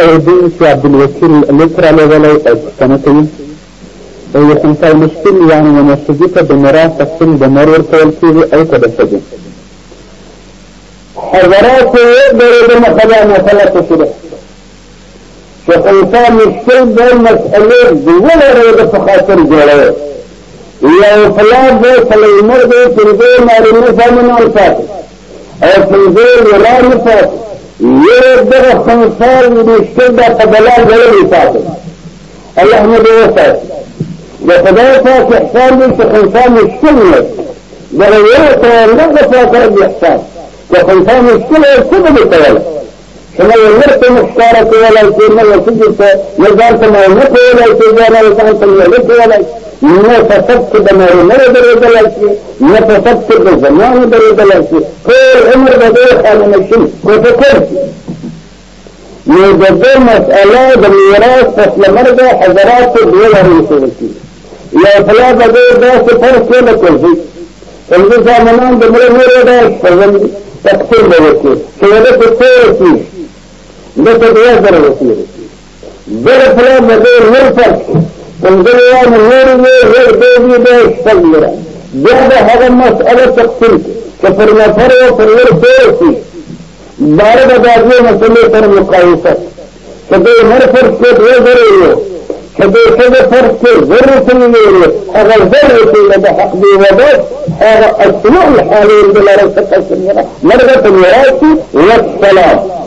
أو دي چې عبد الوکیل لیکرا لګلای أو پښتنه کوي أو یو خمسای مشکل یعنی ونسجی ته د میراث تقسیم د مر ورکول کېږي أو که د ښځې حضرات د مسله مسله تشریح شیخ انسان مشکل د مسئلې دغه د په خاطر جوړوي یو فلاد د یو دغه خنصار مشکل دا په بلا غړي تاسو الله نه دی وسات دا خدای پاک احسان دې چې خنصار مشکل نه دا یو څه نه دا پاک احسان دا خنصار مشکل څه به کوي شما یو مرته مختاره کولای شي نه وسجد ته نه ځان ته نه کولای شي ځان له ځان ته نه کولای نه په سب کې د مېرې نه درېدلای شي نه په سب کې د زمان درېدلای شي ټول عمر کوي نو د دې مسأله د میراث فصل مرګ حضرات ورسول کی یا فلا به داسې فرق کې نه کوي څنګه زمانان د مړو مړو دا څنګه تقسیم به وکړي چې دا څه کوي دته بیا سره وسیله دغه فلان د نور فرق څنګه یو نور نه هر دې دې څنګه بیا د هغه مسأله تقسیم چې پر نفر أو پر ور کوي بار د دغه مسلې سره مقایسه چې د هر فرق کې دوه ځای یو چې د څه فرق کې ضرر څنګه هغه ضرر چې د حق دی وبد هغه اسوء الحالين بلا رسول الله مرغه الوراثه والسلام.